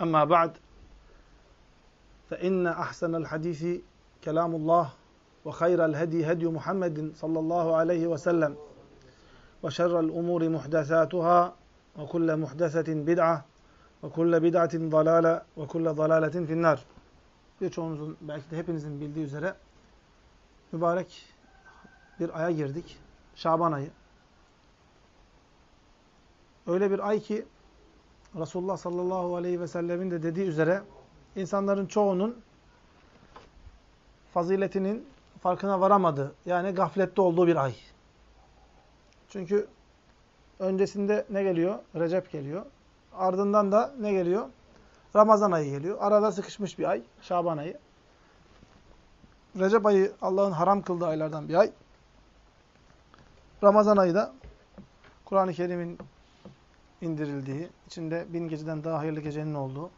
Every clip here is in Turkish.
أما بعد فإن أحسن الحديث كلام الله وخير الهدي هدي محمد صلى الله عليه وسلم وشر الأمور محدثاتها وكل محدثة بدعة وكل بدعة ضلالة وكل ضلالة في النار Birçoğunuzun belki de hepinizin bildiği üzere mübarek bir aya girdik. Şaban ayı. Öyle bir ay ki Resulullah sallallahu aleyhi ve sellemin de dediği üzere insanların çoğunun faziletinin farkına varamadığı, yani gaflette olduğu bir ay. Çünkü öncesinde ne geliyor? Recep geliyor. Ardından da ne geliyor? Ramazan ayı geliyor. Arada sıkışmış bir ay, Şaban ayı. Recep ayı Allah'ın haram kıldığı aylardan bir ay. Ramazan ayı da Kur'an-ı Kerim'in indirildiği, içinde bin geceden daha hayırlı gecenin olduğu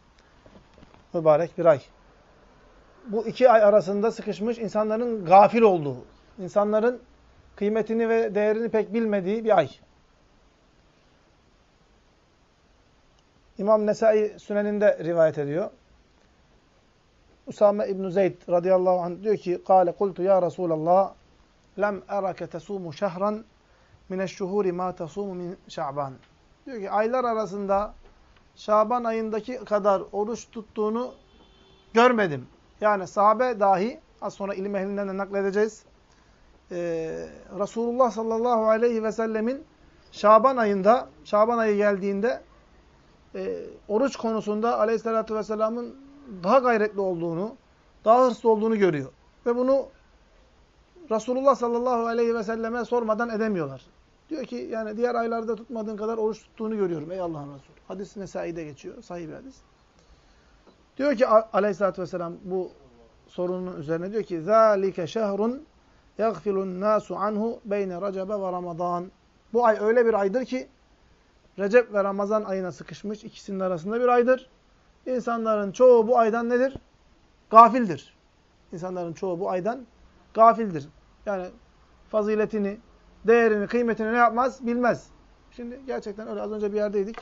mübarek bir ay. Bu iki ay arasında sıkışmış insanların gafil olduğu, insanların kıymetini ve değerini pek bilmediği bir ay. İmam Nesai Sünen'inde rivayet ediyor. Usame İbn Zeyd radıyallahu anh diyor ki: "Kâle kultu ya Resulallah, lem erake tesumu şehran mineşşuhuri ma tesumu min Şaban." Diyor ki aylar arasında Şaban ayındaki kadar oruç tuttuğunu görmedim. Yani sahabe dahi, az sonra ilim ehlinden de nakledeceğiz. Ee, Resulullah sallallahu aleyhi ve sellemin Şaban ayında, Şaban ayı geldiğinde e, oruç konusunda aleyhissalatü vesselamın daha gayretli olduğunu, daha hırslı olduğunu görüyor. Ve bunu Resulullah sallallahu aleyhi ve selleme sormadan edemiyorlar. Diyor ki yani diğer aylarda tutmadığın kadar oruç tuttuğunu görüyorum ey Allah'ın Resulü. Hadis Nesai'de geçiyor. Sahih bir hadis. Diyor ki aleyhissalatü vesselam bu sorunun üzerine diyor ki ذَٰلِكَ شَهْرٌ يَغْفِلُ النَّاسُ عَنْهُ بَيْنَ رَجَبَ وَرَمَضَانِ Bu ay öyle bir aydır ki Recep ve Ramazan ayına sıkışmış ikisinin arasında bir aydır. İnsanların çoğu bu aydan nedir? Gafildir. İnsanların çoğu bu aydan gafildir. Yani faziletini, değerini, kıymetini ne yapmaz? Bilmez. Şimdi gerçekten öyle az önce bir yerdeydik.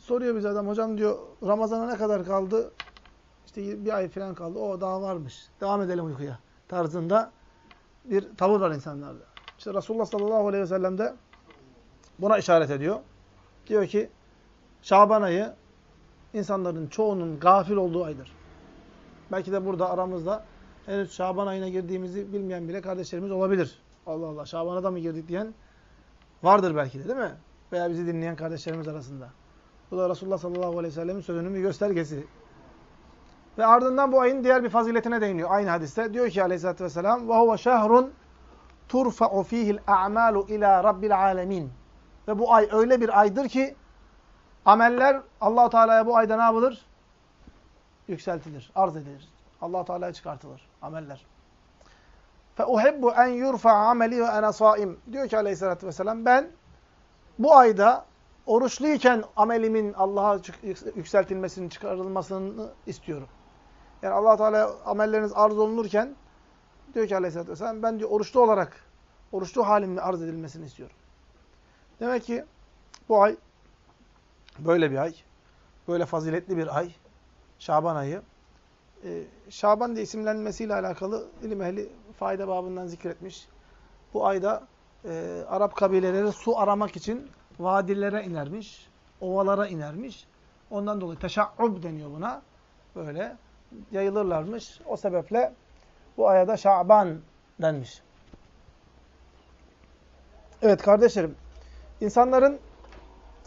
Soruyor bize adam, hocam diyor Ramazan'a ne kadar kaldı? İşte bir ay falan kaldı. O daha varmış. Devam edelim uykuya. Tarzında bir tavır var insanlarda. İşte Resulullah sallallahu aleyhi ve sellem de buna işaret ediyor. Diyor ki Şaban ayı insanların çoğunun gafil olduğu aydır. Belki de burada aramızda henüz Şaban ayına girdiğimizi bilmeyen bile kardeşlerimiz olabilir. Allah Allah Şaban'a da mı girdik diyen vardır belki de değil mi? Veya bizi dinleyen kardeşlerimiz arasında. Bu da Resulullah sallallahu aleyhi ve sellemin sözünün bir göstergesi. Ve ardından bu ayın diğer bir faziletine değiniyor. Aynı hadiste diyor ki aleyhissalatü vesselam وَهُوَ شَهْرٌ تُرْفَعُ ف۪يهِ الْاَعْمَالُ اِلٰى رَبِّ الْعَالَمِينَ Ve bu ay öyle bir aydır ki ameller allah Teala'ya bu ayda ne yapılır? Yükseltilir, arz edilir. allah Teala'ya çıkartılır ameller. فَاُحِبُّ اَنْ يُرْفَعَ عَمَلِي وَاَنَا صَائِمْ Diyor ki aleyhissalatü vesselam ben bu ayda oruçluyken amelimin Allah'a yükseltilmesini, çıkarılmasını istiyorum. Yani allah Teala amelleriniz arz olunurken diyor ki aleyhissalatü vesselam ben diyor oruçlu olarak, oruçlu halimle arz edilmesini istiyorum. Demek ki bu ay böyle bir ay, böyle faziletli bir ay, Şaban ayı. Ee, Şaban diye isimlenmesiyle alakalı ilim ehli fayda babından zikretmiş. Bu ayda e, Arap kabileleri su aramak için vadilere inermiş, ovalara inermiş. Ondan dolayı teşaub deniyor buna. Böyle yayılırlarmış. O sebeple bu aya Şaban denmiş. Evet kardeşlerim, insanların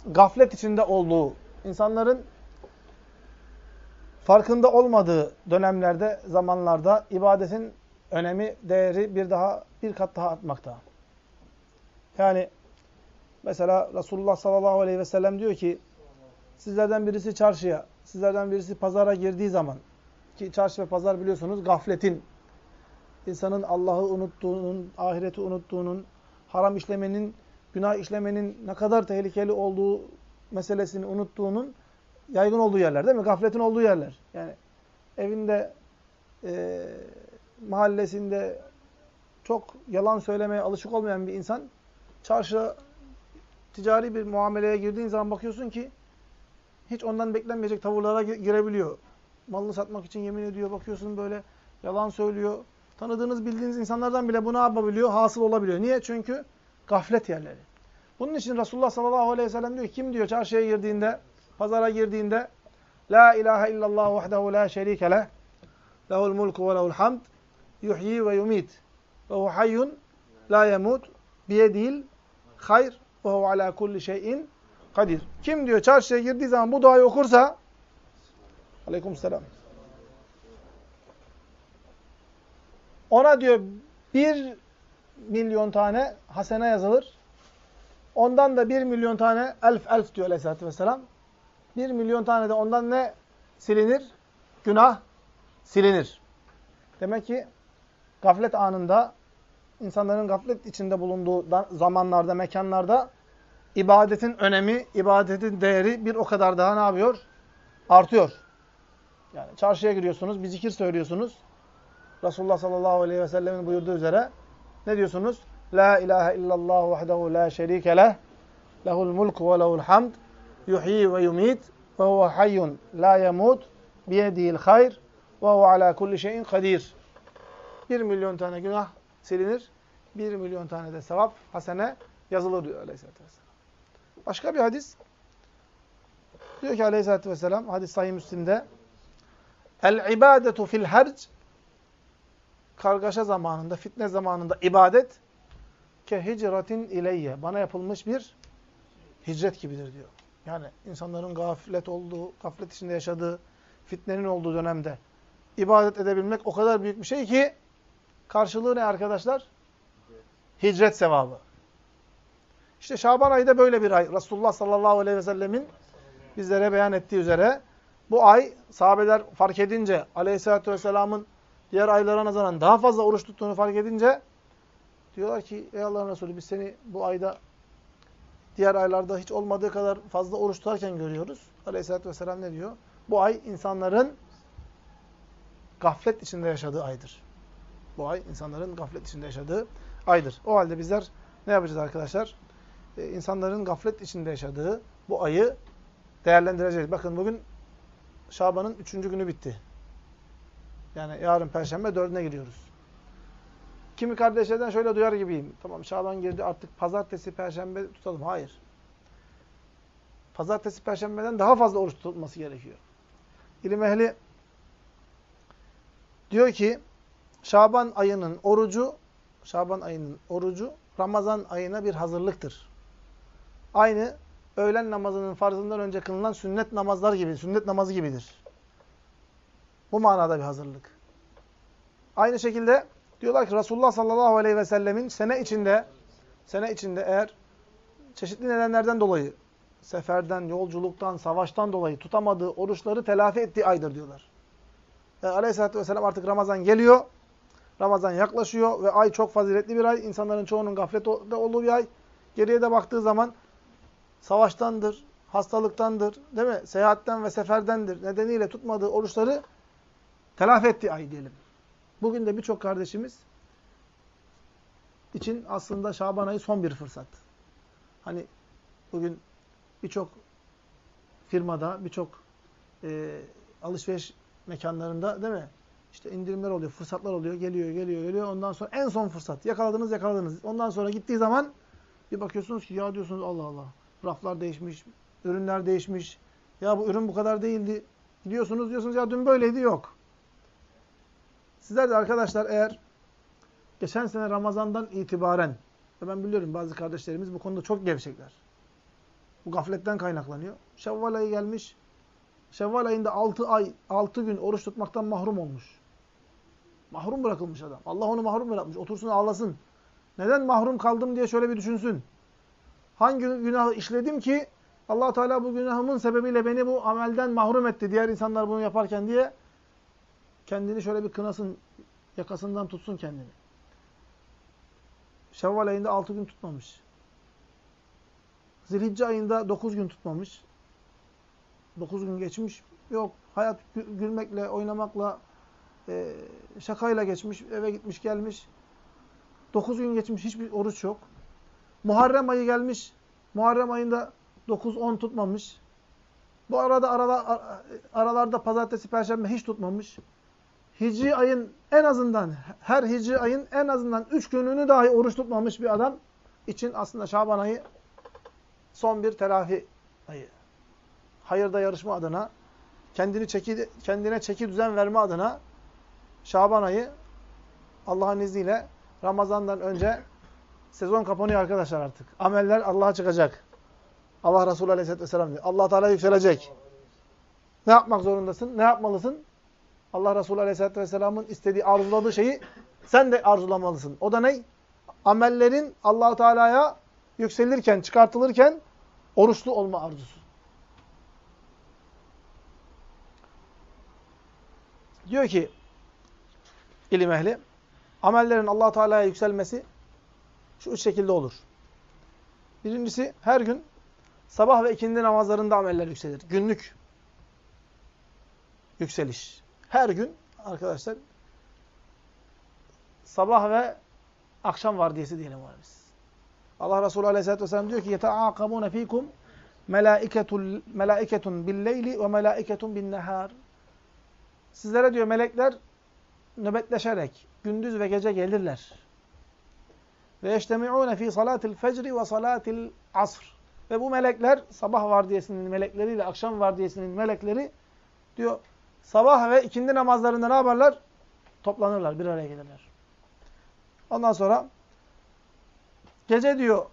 gaflet içinde olduğu, insanların farkında olmadığı dönemlerde, zamanlarda ibadetin önemi, değeri bir daha bir kat daha artmakta. Yani mesela Resulullah sallallahu aleyhi ve sellem diyor ki sizlerden birisi çarşıya, sizlerden birisi pazara girdiği zaman ki çarşı ve pazar biliyorsunuz gafletin, insanın Allah'ı unuttuğunun, ahireti unuttuğunun, haram işlemenin, günah işlemenin ne kadar tehlikeli olduğu meselesini unuttuğunun yaygın olduğu yerler değil mi? Gafletin olduğu yerler. Yani evinde, e, mahallesinde çok yalan söylemeye alışık olmayan bir insan çarşıda ticari bir muameleye girdiğin zaman bakıyorsun ki hiç ondan beklenmeyecek tavırlara girebiliyor. Malını satmak için yemin ediyor. Bakıyorsun böyle yalan söylüyor. Tanıdığınız, bildiğiniz insanlardan bile bunu yapabiliyor, hasıl olabiliyor. Niye? Çünkü gaflet yerleri. Bunun için Resulullah sallallahu aleyhi ve sellem diyor kim diyor çarşıya girdiğinde, pazara girdiğinde La ilahe illallah vahdehu la şerike leh lehul mulku ve lehul hamd yuhyi ve yumit ve hu hayyun la yemut biyedil hayr ve hu ala kulli şeyin kadir. Kim diyor çarşıya girdiği zaman bu duayı okursa Aleykümselam. Ona diyor bir milyon tane hasene yazılır. Ondan da bir milyon tane elf elf diyor aleyhissalatü vesselam. Bir milyon tane de ondan ne silinir? Günah silinir. Demek ki gaflet anında, insanların gaflet içinde bulunduğu zamanlarda, mekanlarda ibadetin önemi, ibadetin değeri bir o kadar daha ne yapıyor? Artıyor. Yani çarşıya giriyorsunuz, bir zikir söylüyorsunuz. Resulullah sallallahu aleyhi ve sellemin buyurduğu üzere ne diyorsunuz? La ilahe illallah vahdehu la şerike leh. Lehul mulku ve lehul hamd. Yuhyi ve yumit. Ve huve hayyun la yemut. Biyedihil hayr. Ve huve ala kulli şeyin kadir. Bir milyon tane günah silinir. Bir milyon tane de sevap, hasene yazılır diyor aleyhissalatü vesselam. Başka bir hadis. Diyor ki aleyhissalatü vesselam, hadis sahih Müslim'de, El-ibadetu fil harc kargaşa zamanında, fitne zamanında ibadet ke hicratin ileyye. Bana yapılmış bir hicret gibidir diyor. Yani insanların gaflet olduğu, gaflet içinde yaşadığı, fitnenin olduğu dönemde ibadet edebilmek o kadar büyük bir şey ki karşılığı ne arkadaşlar? Hicret sevabı. İşte Şaban ayı da böyle bir ay. Resulullah sallallahu aleyhi ve sellemin bizlere beyan ettiği üzere bu ay sahabeler fark edince aleyhissalatü vesselamın diğer aylara nazaran daha fazla oruç tuttuğunu fark edince diyorlar ki ey Allah'ın Resulü biz seni bu ayda diğer aylarda hiç olmadığı kadar fazla oruç tutarken görüyoruz. Aleyhisselatü Vesselam ne diyor? Bu ay insanların gaflet içinde yaşadığı aydır. Bu ay insanların gaflet içinde yaşadığı aydır. O halde bizler ne yapacağız arkadaşlar? Ee, insanların gaflet içinde yaşadığı bu ayı değerlendireceğiz. Bakın bugün Şaban'ın üçüncü günü bitti. Yani yarın Perşembe dördüne giriyoruz. Kimi kardeşlerden şöyle duyar gibiyim. Tamam Şaban girdi artık pazartesi, perşembe tutalım. Hayır. Pazartesi, perşembeden daha fazla oruç tutulması gerekiyor. İlim ehli diyor ki Şaban ayının orucu Şaban ayının orucu Ramazan ayına bir hazırlıktır. Aynı öğlen namazının farzından önce kılınan sünnet namazlar gibi, sünnet namazı gibidir. Bu manada bir hazırlık. Aynı şekilde diyorlar ki Resulullah sallallahu aleyhi ve sellemin sene içinde sene içinde eğer çeşitli nedenlerden dolayı seferden, yolculuktan, savaştan dolayı tutamadığı oruçları telafi ettiği aydır diyorlar. Yani aleyhissalatü vesselam artık Ramazan geliyor. Ramazan yaklaşıyor ve ay çok faziletli bir ay. İnsanların çoğunun gaflette olduğu bir ay. Geriye de baktığı zaman savaştandır, hastalıktandır, değil mi? Seyahatten ve seferdendir. Nedeniyle tutmadığı oruçları telafi ettiği ay diyelim. Bugün de birçok kardeşimiz için aslında Şaban ayı son bir fırsat. Hani bugün birçok firmada, birçok e, alışveriş mekanlarında değil mi? İşte indirimler oluyor, fırsatlar oluyor, geliyor, geliyor, geliyor. Ondan sonra en son fırsat. Yakaladınız, yakaladınız. Ondan sonra gittiği zaman bir bakıyorsunuz ki ya diyorsunuz Allah Allah. Raflar değişmiş, ürünler değişmiş, Ya bu ürün bu kadar değildi. Gidiyorsunuz diyorsunuz ya dün böyleydi yok. Sizler de arkadaşlar eğer geçen sene Ramazan'dan itibaren ben biliyorum bazı kardeşlerimiz bu konuda çok gevşekler. Bu gafletten kaynaklanıyor. Şevval ayı gelmiş. Şevval ayında 6 ay, 6 gün oruç tutmaktan mahrum olmuş. Mahrum bırakılmış adam. Allah onu mahrum bırakmış. Otursun ağlasın. Neden mahrum kaldım diye şöyle bir düşünsün. Hangi günahı işledim ki allah Teala bu günahımın sebebiyle beni bu amelden mahrum etti. Diğer insanlar bunu yaparken diye kendini şöyle bir kınasın. Yakasından tutsun kendini. Şevval ayında 6 gün tutmamış. Zilhicce ayında 9 gün tutmamış. 9 gün geçmiş. Yok hayat gülmekle, oynamakla, e, şakayla geçmiş. Eve gitmiş gelmiş. 9 gün geçmiş hiçbir oruç yok. Muharrem ayı gelmiş. Muharrem ayında 9-10 tutmamış. Bu arada aralar, aralarda pazartesi, perşembe hiç tutmamış. Hicri ayın en azından, her hicri ayın en azından 3 gününü dahi oruç tutmamış bir adam için aslında Şaban ayı son bir telafi ayı. Hayırda yarışma adına, kendini çeki, kendine çeki düzen verme adına Şaban ayı Allah'ın izniyle Ramazan'dan önce sezon kapanıyor arkadaşlar artık. Ameller Allah'a çıkacak. Allah Resulü Aleyhisselatü Vesselam diyor. allah Teala yükselecek. Ne yapmak zorundasın? Ne yapmalısın? Allah Resulü Aleyhisselatü Vesselam'ın istediği, arzuladığı şeyi sen de arzulamalısın. O da ne? Amellerin allah Teala'ya yükselirken, çıkartılırken oruçlu olma arzusu. Diyor ki ilim ehli, amellerin allah Teala'ya yükselmesi şu üç şekilde olur. Birincisi her gün sabah ve ikindi namazlarında ameller yükselir. Günlük yükseliş. Her gün arkadaşlar sabah ve akşam vardiyası diyelim ona biz. Allah Resulü Aleyhisselatü Vesselam diyor ki يَتَعَاقَبُونَ ف۪يكُمْ مَلَائِكَةٌ بِالْلَيْلِ وَمَلَائِكَةٌ بِالنَّهَارِ Sizlere diyor melekler nöbetleşerek gündüz ve gece gelirler. Ve yeştemi'ûne fî salâtil fecri ve salâtil asr. Ve bu melekler sabah vardiyasının melekleriyle akşam vardiyasının melekleri diyor sabah ve ikindi namazlarında ne yaparlar? Toplanırlar, bir araya gelirler. Ondan sonra gece diyor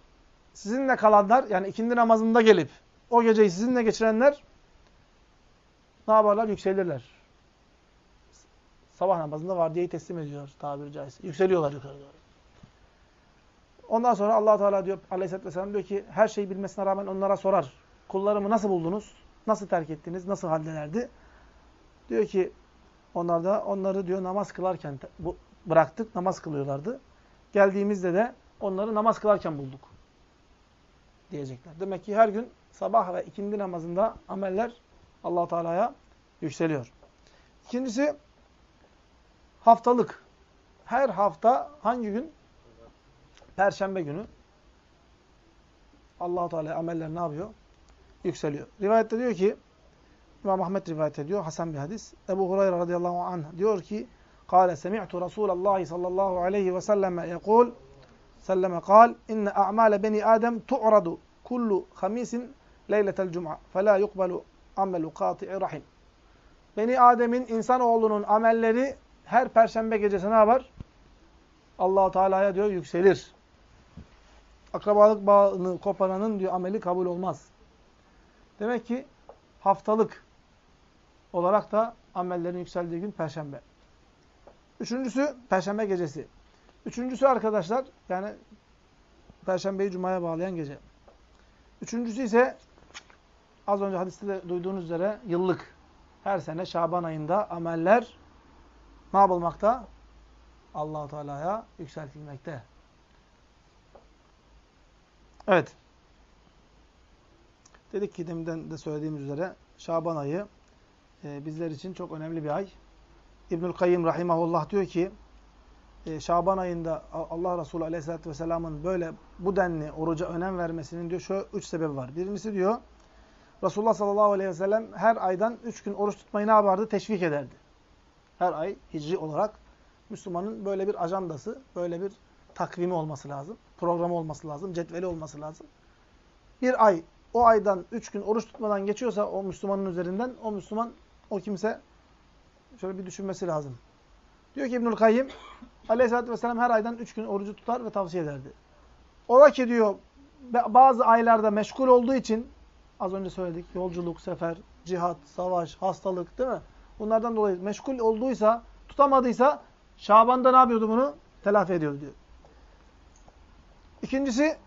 sizinle kalanlar yani ikindi namazında gelip o geceyi sizinle geçirenler ne yaparlar? Yükselirler. Sabah namazında vardiyeyi teslim ediyor tabiri caizse. Yükseliyorlar yukarı doğru. Ondan sonra allah Teala diyor aleyhisselatü vesselam diyor ki her şeyi bilmesine rağmen onlara sorar. Kullarımı nasıl buldunuz? Nasıl terk ettiniz? Nasıl haldelerdi? Diyor ki onlar da onları diyor namaz kılarken bu, bıraktık namaz kılıyorlardı. Geldiğimizde de onları namaz kılarken bulduk. Diyecekler. Demek ki her gün sabah ve ikindi namazında ameller allah Teala'ya yükseliyor. İkincisi haftalık. Her hafta hangi gün? Perşembe günü allah Teala ameller ne yapıyor? Yükseliyor. Rivayette diyor ki İmam Ahmet rivayet ediyor. Hasan bir hadis. Ebu Hureyre radıyallahu anh diyor ki Kale semi'tu Resulallah sallallahu aleyhi ve selleme yekul selleme kal inne a'male beni Adem tu'radu kullu hamisin leyletel cum'a felâ yukbalu amelu kâti'i rahim. Beni Adem'in insanoğlunun amelleri her perşembe gecesi ne yapar? allah Teala'ya diyor yükselir. Akrabalık bağını koparanın diyor ameli kabul olmaz. Demek ki haftalık olarak da amellerin yükseldiği gün Perşembe. Üçüncüsü Perşembe gecesi. Üçüncüsü arkadaşlar yani Perşembeyi Cuma'ya bağlayan gece. Üçüncüsü ise az önce hadiste de duyduğunuz üzere yıllık. Her sene Şaban ayında ameller ne yapılmakta? allah Teala'ya yükseltilmekte. Evet. Dedik ki deminden de söylediğimiz üzere Şaban ayı e, bizler için çok önemli bir ay. İbnül Kayyim Rahimahullah diyor ki e, Şaban ayında Allah Resulü Aleyhisselatü Vesselam'ın böyle bu denli oruca önem vermesinin diyor şu üç sebebi var. Birincisi diyor Resulullah sallallahu aleyhi ve her aydan üç gün oruç tutmayı ne yapardı? Teşvik ederdi. Her ay hicri olarak Müslümanın böyle bir ajandası, böyle bir takvimi olması lazım. Programı olması lazım, cetveli olması lazım. Bir ay o aydan üç gün oruç tutmadan geçiyorsa o Müslümanın üzerinden o Müslüman, o kimse şöyle bir düşünmesi lazım. Diyor ki İbnül Kayyim Aleyhisselatü Vesselam her aydan üç gün orucu tutar ve tavsiye ederdi. Ola ki diyor bazı aylarda meşgul olduğu için az önce söyledik yolculuk, sefer, cihat, savaş, hastalık değil mi? Bunlardan dolayı meşgul olduysa, tutamadıysa Şaban'da ne yapıyordu bunu? Telafi ediyordu diyor. İkincisi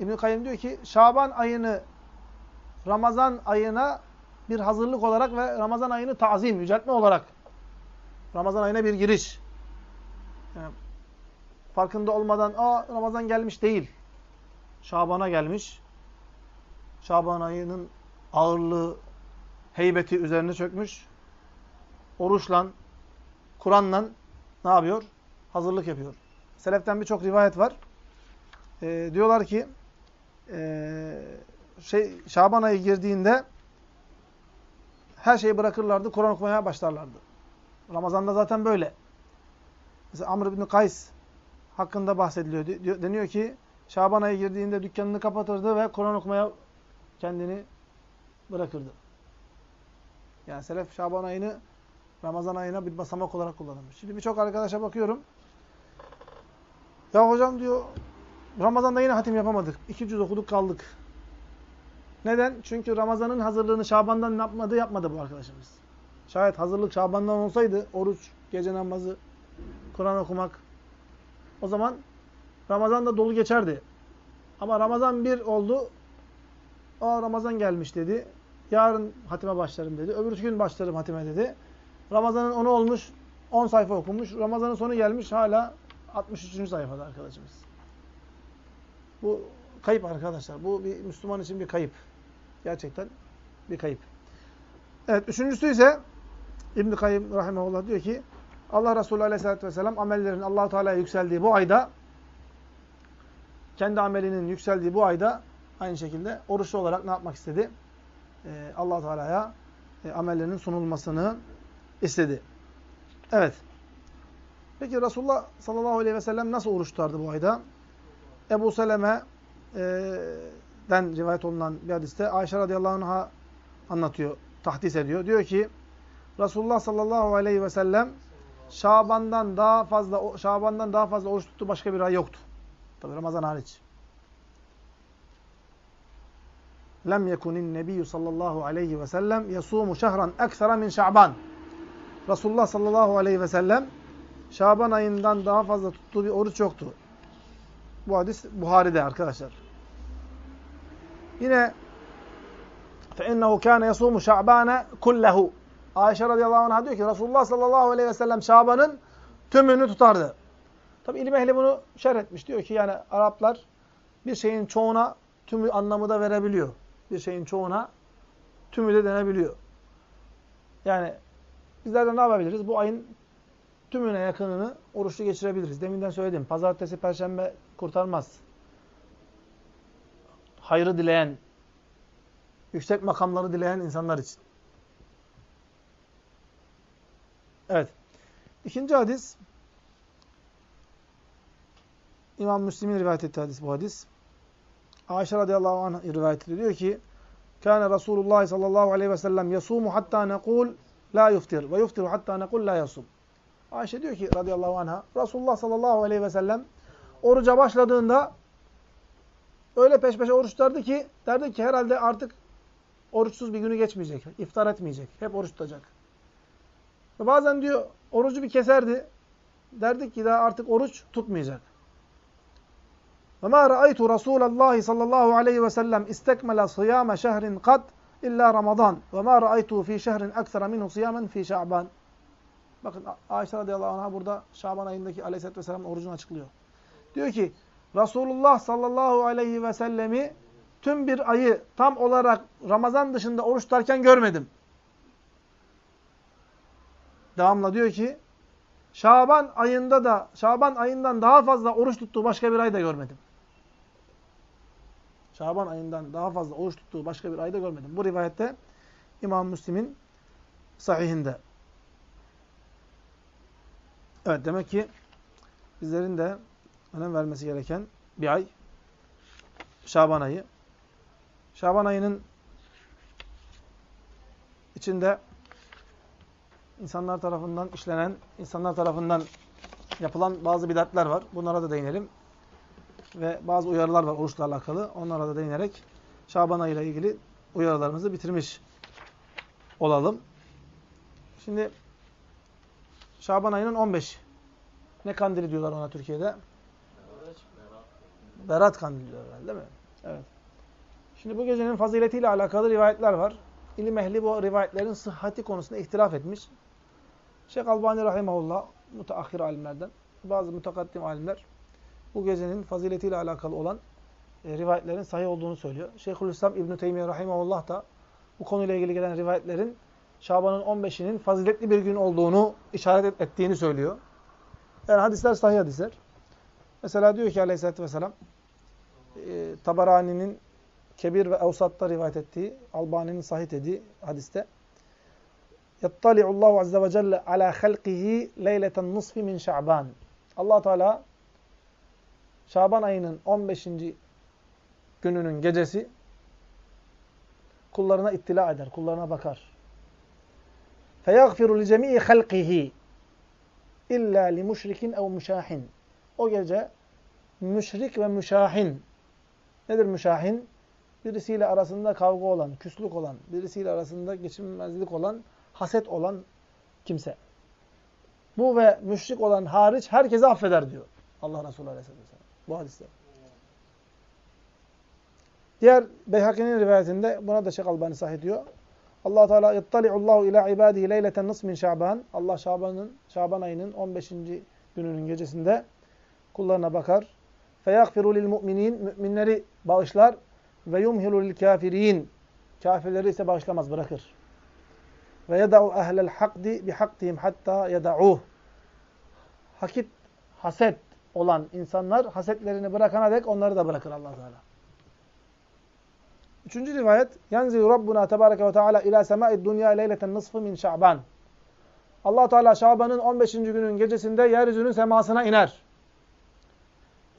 İbn-i Kayyum diyor ki Şaban ayını Ramazan ayına bir hazırlık olarak ve Ramazan ayını tazim, yüceltme olarak Ramazan ayına bir giriş. Yani farkında olmadan aa Ramazan gelmiş değil. Şaban'a gelmiş. Şaban ayının ağırlığı, heybeti üzerine çökmüş. Oruçla, Kur'an'la ne yapıyor? Hazırlık yapıyor. Seleften birçok rivayet var. Ee, diyorlar ki e, şey Şaban ayı girdiğinde her şeyi bırakırlardı, Kur'an okumaya başlarlardı. Ramazan'da zaten böyle. Mesela Amr ibn Kays hakkında bahsediliyor. Deniyor ki Şaban ayı girdiğinde dükkanını kapatırdı ve Kur'an okumaya kendini bırakırdı. Yani Selef Şaban ayını Ramazan ayına bir basamak olarak kullanılmış. Şimdi birçok arkadaşa bakıyorum. Ya hocam diyor Ramazan'da yine hatim yapamadık. İki cüz okuduk kaldık. Neden? Çünkü Ramazan'ın hazırlığını Şaban'dan yapmadı yapmadı bu arkadaşımız. Şayet hazırlık Şaban'dan olsaydı oruç, gece namazı, Kur'an okumak o zaman Ramazan'da dolu geçerdi. Ama Ramazan bir oldu. Aa Ramazan gelmiş dedi. Yarın hatime başlarım dedi. Öbür gün başlarım hatime dedi. Ramazan'ın onu olmuş. 10 sayfa okumuş. Ramazan'ın sonu gelmiş hala 63. sayfada arkadaşımız. Bu kayıp arkadaşlar. Bu bir Müslüman için bir kayıp. Gerçekten bir kayıp. Evet. Üçüncüsü ise İbn-i Kayyım Rahimahullah diyor ki Allah Resulü Aleyhisselatü Vesselam amellerin allah Teala'ya yükseldiği bu ayda kendi amelinin yükseldiği bu ayda aynı şekilde oruçlu olarak ne yapmak istedi? Ee, allah Teala'ya e, amellerinin sunulmasını istedi. Evet. Peki Resulullah sallallahu aleyhi ve sellem nasıl oruç tutardı bu ayda? Ebu Seleme'den e, rivayet olunan bir hadiste Ayşe radıyallahu anh'a anlatıyor, tahdis ediyor. Diyor ki Resulullah sallallahu aleyhi ve sellem Şaban'dan daha fazla Şaban'dan daha fazla oruç tuttu başka bir ay yoktu. Tabi Ramazan hariç. Lem yekunin nebiyyü sallallahu aleyhi ve sellem yasumu şehran eksera min Şaban. Resulullah sallallahu aleyhi ve sellem Şaban ayından daha fazla tuttuğu bir oruç yoktu. Bu hadis Buhari'de arkadaşlar. Yine فَاِنَّهُ كَانَ يَصُومُ شَعْبَانَ كُلَّهُ Ayşe radıyallahu anh'a diyor ki Resulullah sallallahu aleyhi ve sellem Şaban'ın tümünü tutardı. Tabi ilim ehli bunu şerh etmiş. Diyor ki yani Araplar bir şeyin çoğuna tümü anlamı da verebiliyor. Bir şeyin çoğuna tümü de denebiliyor. Yani bizler de ne yapabiliriz? Bu ayın tümüne yakınını oruçlu geçirebiliriz. Deminden söyledim. Pazartesi, perşembe kurtarmaz. Hayrı dileyen, yüksek makamları dileyen insanlar için. Evet. İkinci hadis İmam Müslim'in rivayet ettiği hadis bu hadis. Ayşe radıyallahu anh rivayet ediyor diyor ki Kâne Resulullah sallallahu aleyhi ve sellem yasumu hatta nekul la yuftir ve yuftiru hatta nekul la yasum. Ayşe diyor ki radıyallahu anha Resulullah sallallahu aleyhi ve sellem oruca başladığında öyle peş peşe oruç tutardı ki derdi ki herhalde artık oruçsuz bir günü geçmeyecek. iftar etmeyecek. Hep oruç tutacak. Ve bazen diyor orucu bir keserdi. Derdik ki daha artık oruç tutmayacak. Ve ma ra'aytu Resulallah sallallahu aleyhi ve sellem istekmele sıyame şehrin kad illa Ramazan. Ve ma ra'aytu fi şehrin eksera minhu siyamen fi Şaban. Bakın Ayşe radıyallahu anh'a burada Şaban ayındaki aleyhisselatü vesselamın orucunu açıklıyor. Diyor ki Resulullah sallallahu aleyhi ve sellemi tüm bir ayı tam olarak Ramazan dışında oruç tutarken görmedim. Devamla diyor ki Şaban ayında da Şaban ayından daha fazla oruç tuttuğu başka bir ay da görmedim. Şaban ayından daha fazla oruç tuttuğu başka bir ayda görmedim. Bu rivayette İmam Müslim'in sahihinde. Evet demek ki bizlerin de önem vermesi gereken bir ay Şaban ayı. Şaban ayının içinde insanlar tarafından işlenen, insanlar tarafından yapılan bazı bidatler var. Bunlara da değinelim. Ve bazı uyarılar var oruçla alakalı. Onlara da değinerek Şaban ayıyla ilgili uyarılarımızı bitirmiş olalım. Şimdi Şaban ayının 15. Ne kandili diyorlar ona Türkiye'de? Berat kandili diyorlar değil mi? Evet. Şimdi bu gecenin faziletiyle alakalı rivayetler var. İlim ehli bu rivayetlerin sıhhati konusunda ihtilaf etmiş. Şeyh Albani Rahimahullah, müteahhir alimlerden, bazı mütekaddim alimler bu gecenin faziletiyle alakalı olan e, rivayetlerin sahih olduğunu söylüyor. Şeyhülislam İbn Teymiyye Rahimahullah da bu konuyla ilgili gelen rivayetlerin Şaban'ın 15'inin faziletli bir gün olduğunu işaret ettiğini söylüyor. Yani hadisler sahih hadisler. Mesela diyor ki aleyhissalatü vesselam e, Tabarani'nin Kebir ve Evsat'ta rivayet ettiği, Albani'nin sahih dediği hadiste Yattali'ullahu azze ve celle ala halqihi leyleten nusfi min şa'ban. Allah Teala Şaban ayının 15. gününün gecesi kullarına ittila eder, kullarına bakar. فَيَغْفِرُ لِجَمِيعِ خَلْقِهِ illa li müşrikin ev müşahin. O gece müşrik ve müşahin. Nedir müşahin? Birisiyle arasında kavga olan, küslük olan, birisiyle arasında geçinmezlik olan, haset olan kimse. Bu ve müşrik olan hariç herkese affeder diyor. Allah Resulü Aleyhisselatü Vesselam. Bu hadiste. Diğer Beyhaki'nin rivayetinde buna da Şeyh Albani sahih diyor. Allah Teala yattali'ullahu ila ibadihi leyleten nısf min Şaban. Allah Şaban'ın Şaban ayının 15. gününün gecesinde kullarına bakar. Feyagfiru lil mu'minin müminleri bağışlar ve yumhilu lil kafirin kafirleri ise bağışlamaz bırakır. Ve yeda'u ehlel hakdi bi haktihim hatta yeda'uh. Hakit haset olan insanlar hasetlerini bırakana dek onları da bırakır Allah Teala. Üçüncü rivayet Yenzilu Rabbuna Tebareke ve Teala ila sema'id dunya leyleten nısfı min Şaban. Allah Teala Şaban'ın 15. günün gecesinde yeryüzünün semasına iner.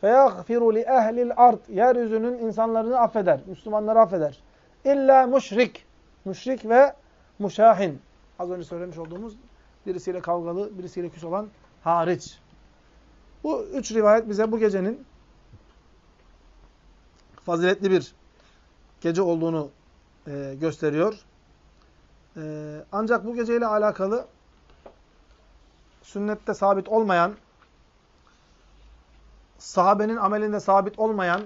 Feyaghfiru li ehlil ard. Yeryüzünün insanlarını affeder, Müslümanları affeder. İlla müşrik. Müşrik ve muşahin. Az önce söylemiş olduğumuz birisiyle kavgalı, birisiyle küs olan hariç. Bu üç rivayet bize bu gecenin faziletli bir gece olduğunu e, gösteriyor. E, ancak bu geceyle alakalı sünnette sabit olmayan, sahabenin amelinde sabit olmayan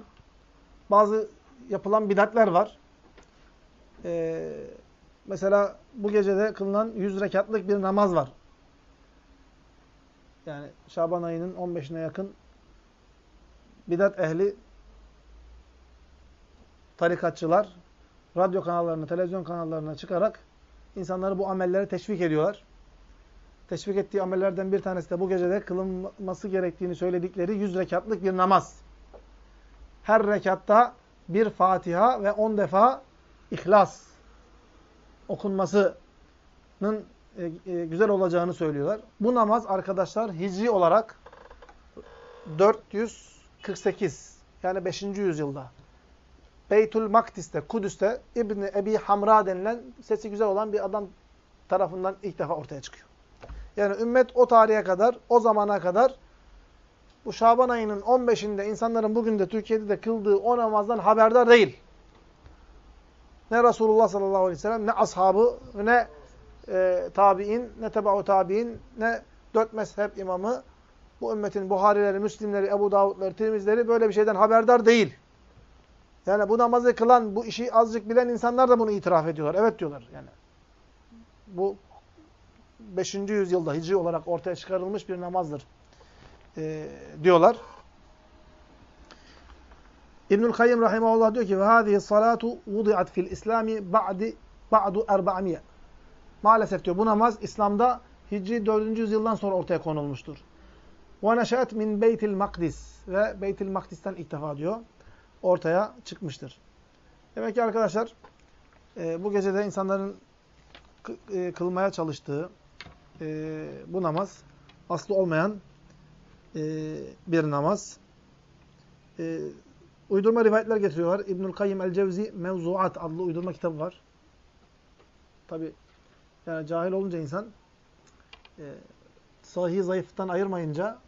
bazı yapılan bidatler var. E, mesela bu gecede kılınan 100 rekatlık bir namaz var. Yani Şaban ayının 15'ine yakın bidat ehli tarikatçılar radyo kanallarına, televizyon kanallarına çıkarak insanları bu amellere teşvik ediyorlar. Teşvik ettiği amellerden bir tanesi de bu gecede kılınması gerektiğini söyledikleri 100 rekatlık bir namaz. Her rekatta bir Fatiha ve 10 defa İhlas okunmasının e, e, güzel olacağını söylüyorlar. Bu namaz arkadaşlar hicri olarak 448 yani 5. yüzyılda Beytül Makdis'te, Kudüs'te İbni Ebi Hamra denilen sesi güzel olan bir adam tarafından ilk defa ortaya çıkıyor. Yani ümmet o tarihe kadar, o zamana kadar bu Şaban ayının 15'inde insanların bugün de Türkiye'de de kıldığı o namazdan haberdar değil. Ne Resulullah sallallahu aleyhi ve sellem, ne ashabı, ne e, tabi'in, ne tebau tabi'in, ne dört mezhep imamı, bu ümmetin Buharileri, Müslimleri, Ebu Davudları, Tirmizleri böyle bir şeyden haberdar değil. Yani bu namazı kılan, bu işi azıcık bilen insanlar da bunu itiraf ediyorlar. Evet diyorlar yani. Bu 5. yüzyılda hicri olarak ortaya çıkarılmış bir namazdır e, diyorlar. İbnül Kayyim rahimahullah diyor ki ve hadihi salatu vudiat fil İslami ba'di ba'du 400. Maalesef diyor bu namaz İslam'da Hicri 4. yüzyıldan sonra ortaya konulmuştur. Neşet min Beytil Makdis ve Beytil Makdis'ten ilk defa diyor ortaya çıkmıştır. Demek ki arkadaşlar e, bu gecede insanların e, kılmaya çalıştığı e, bu namaz aslı olmayan bir namaz. Uydurma rivayetler getiriyorlar. İbnül Kayyim el-Cevzi Mevzuat adlı uydurma kitabı var. Tabi yani cahil olunca insan e, sahih zayıftan ayırmayınca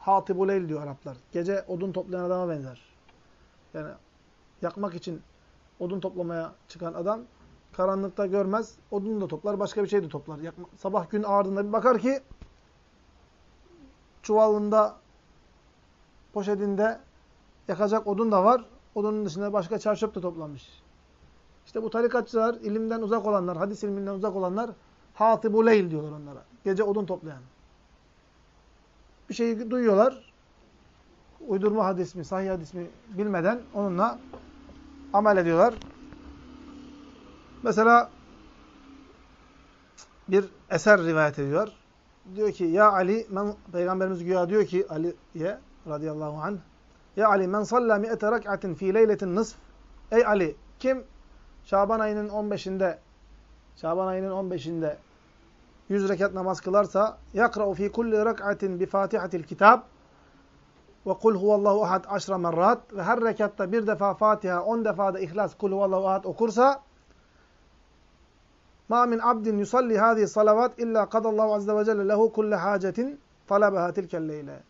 Hatibul Leyl diyor Araplar. Gece odun toplayan adama benzer. Yani yakmak için odun toplamaya çıkan adam karanlıkta görmez, odunu da toplar, başka bir şey de toplar. Yakma, sabah gün ağardığında bir bakar ki çuvalında, poşetinde yakacak odun da var. Odunun dışında başka çarşöp de toplamış. İşte bu tarikatçılar, ilimden uzak olanlar, hadis ilminden uzak olanlar Hatibul Leyl diyorlar onlara. Gece odun toplayan. Bir şeyi duyuyorlar. Uydurma hadis mi, sahih hadis mi bilmeden onunla amel ediyorlar. Mesela bir eser rivayet ediyor. Diyor ki ya Ali men, peygamberimiz güya diyor ki Ali'ye radıyallahu anh ya Ali men salla mi'ete rak'atin fi leyletin nısf Ey Ali kim Şaban ayının 15'inde Şaban ayının 15'inde 100 rekat namaz kılarsa yakra'u fi kulli rak'atin bi Fatihatil kitab ve kul huvallahu ahad aşra merrat ve her rekatta bir defa Fatiha, on defa da İhlas, kul huvallahu ahad okursa ma min abdin yusalli hadihi salavat illa kadallahu azze ve celle lehu kulle hacetin talabeha tilkel leyle.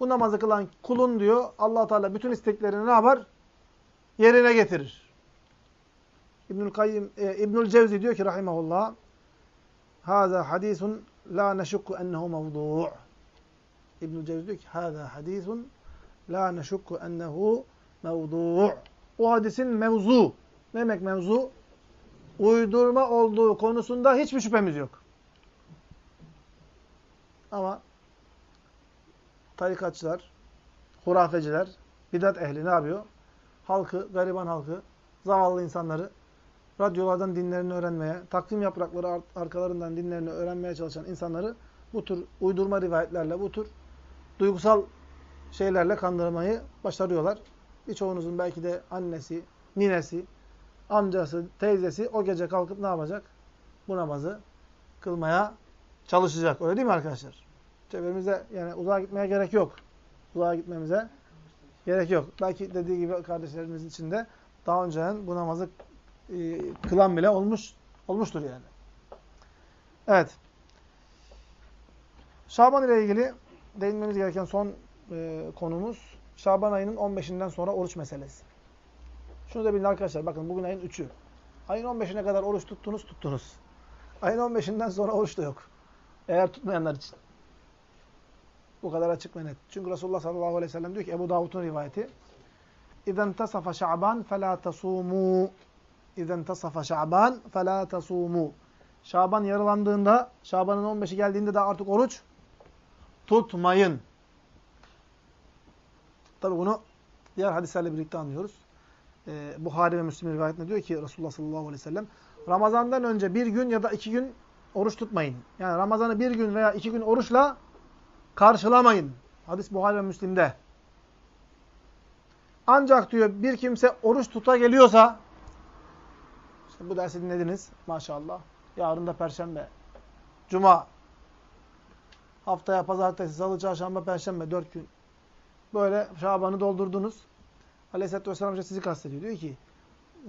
Bu namazı kılan kulun diyor Allah Teala bütün isteklerini ne yapar? Yerine getirir. İbnül Kayyim e, İbnül Cevzi diyor ki rahimehullah Hâzâ hadisun la neşukku ennehu mevdû'. İbnül Cevzi diyor ki Hâzâ hadisun la neşukku ennehu mevdû'. O hadisin mevzu. Ne demek mevzu? Uydurma olduğu konusunda hiçbir şüphemiz yok. Ama tarikatçılar, hurafeciler, bidat ehli ne yapıyor? Halkı, gariban halkı, zavallı insanları radyolardan dinlerini öğrenmeye, takvim yaprakları arkalarından dinlerini öğrenmeye çalışan insanları bu tür uydurma rivayetlerle, bu tür duygusal şeylerle kandırmayı başarıyorlar. Birçoğunuzun belki de annesi, ninesi, amcası, teyzesi o gece kalkıp ne yapacak? Bu namazı kılmaya çalışacak. Öyle değil mi arkadaşlar? Çevremizde yani uzağa gitmeye gerek yok. Uzağa gitmemize gerek yok. Belki dediği gibi kardeşlerimiz içinde daha önceden bu namazı e, kılan bile olmuş olmuştur yani. Evet. Şaban ile ilgili değinmemiz gereken son e, konumuz Şaban ayının 15'inden sonra oruç meselesi. Şunu da bilin arkadaşlar bakın bugün ayın 3'ü. Ayın 15'ine kadar oruç tuttunuz tuttunuz. Ayın 15'inden sonra oruç da yok. Eğer tutmayanlar için. Bu kadar açık ve net. Çünkü Resulullah sallallahu aleyhi ve sellem diyor ki Ebu Davud'un rivayeti. İzen tasafa şa'ban fe la. اِذَنْ تَصَفَ شَعْبَانْ فَلَا تَصُومُوا Şaban yarılandığında, Şaban'ın 15'i geldiğinde de artık oruç tutmayın. Tabi bunu diğer hadislerle birlikte anlıyoruz. Ee, Buhari ve Müslim rivayetinde diyor ki Resulullah sallallahu aleyhi ve sellem Ramazan'dan önce bir gün ya da iki gün oruç tutmayın. Yani Ramazan'ı bir gün veya iki gün oruçla karşılamayın. Hadis Buhari ve Müslim'de. Ancak diyor bir kimse oruç tuta geliyorsa işte bu dersi dinlediniz maşallah. Yarın da perşembe. Cuma. Haftaya pazartesi, salı, çarşamba, perşembe. Dört gün. Böyle Şaban'ı doldurdunuz. Aleyhisselatü Vesselam sizi kastediyor. Diyor ki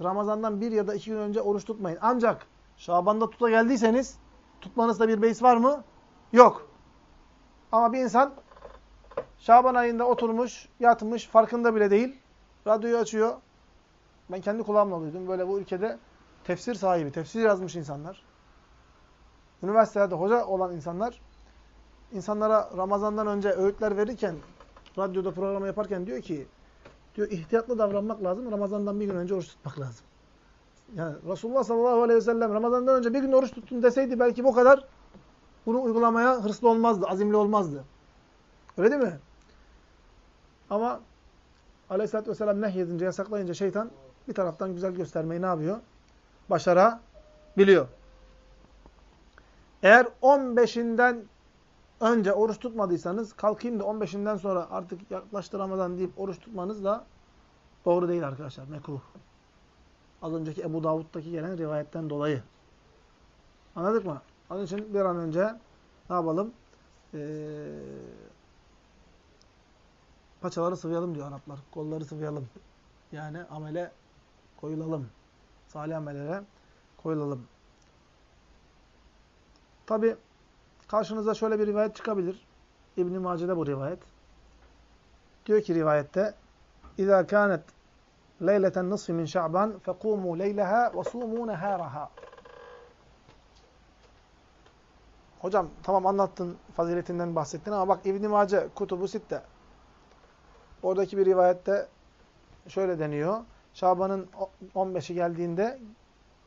Ramazan'dan bir ya da iki gün önce oruç tutmayın. Ancak Şaban'da tuta geldiyseniz tutmanızda bir beis var mı? Yok. Ama bir insan Şaban ayında oturmuş, yatmış, farkında bile değil. Radyoyu açıyor. Ben kendi kulağımla duydum. Böyle bu ülkede tefsir sahibi, tefsir yazmış insanlar. Üniversitelerde hoca olan insanlar insanlara Ramazan'dan önce öğütler verirken, radyoda programı yaparken diyor ki diyor ihtiyatlı davranmak lazım. Ramazan'dan bir gün önce oruç tutmak lazım. Yani Resulullah sallallahu aleyhi ve sellem Ramazan'dan önce bir gün oruç tuttun deseydi belki bu kadar bunu uygulamaya hırslı olmazdı, azimli olmazdı. Öyle değil mi? Ama aleyhissalatü vesselam nehyedince, yasaklayınca şeytan bir taraftan güzel göstermeyi ne yapıyor? Başarabiliyor. Eğer 15'inden önce oruç tutmadıysanız kalkayım da 15'inden sonra artık yaklaştı Ramazan deyip oruç tutmanız da doğru değil arkadaşlar. Mekruh. Az önceki Ebu Davud'daki gelen rivayetten dolayı. Anladık mı? Onun için bir an önce ne yapalım? Ee, paçaları sıvayalım diyor Araplar. Kolları sıvayalım. Yani amele koyulalım Salih amellere koyulalım. Tabi karşınıza şöyle bir rivayet çıkabilir. İbn-i Mace'de bu rivayet. Diyor ki rivayette اِذَا كَانَتْ لَيْلَةً النِّصْفِ مِنْ شَعْبًا فَقُومُوا لَيْلَهَا وَصُومُوا نَهَارَهَا Hocam tamam anlattın, faziletinden bahsettin ama bak İbn-i Mace, Kutubu Sitte. Oradaki bir rivayette şöyle deniyor. Şaban'ın 15'i geldiğinde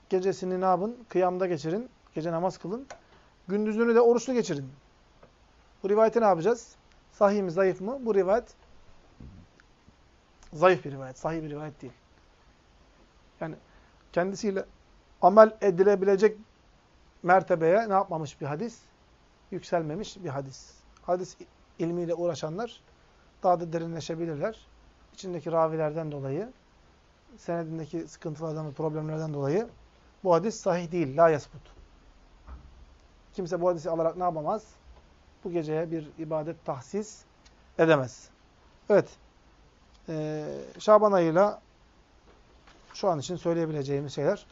gecesini ne yapın? Kıyamda geçirin. Gece namaz kılın. Gündüzünü de oruçlu geçirin. Bu rivayeti ne yapacağız? Sahih mi, zayıf mı? Bu rivayet zayıf bir rivayet. Sahih bir rivayet değil. Yani kendisiyle amel edilebilecek mertebeye ne yapmamış bir hadis? Yükselmemiş bir hadis. Hadis ilmiyle uğraşanlar daha da derinleşebilirler. İçindeki ravilerden dolayı, senedindeki sıkıntılardan ve problemlerden dolayı bu hadis sahih değil. La yasbut. Kimse bu hadisi alarak ne yapamaz? Bu geceye bir ibadet tahsis edemez. Evet. Ee, Şaban ayıyla şu an için söyleyebileceğimiz şeyler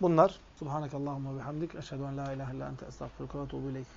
bunlar. Subhanakallahumma bihamdik. Eşhedü en la ilahe illa ente estağfurullah ve etûbü ileyk.